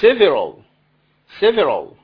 several several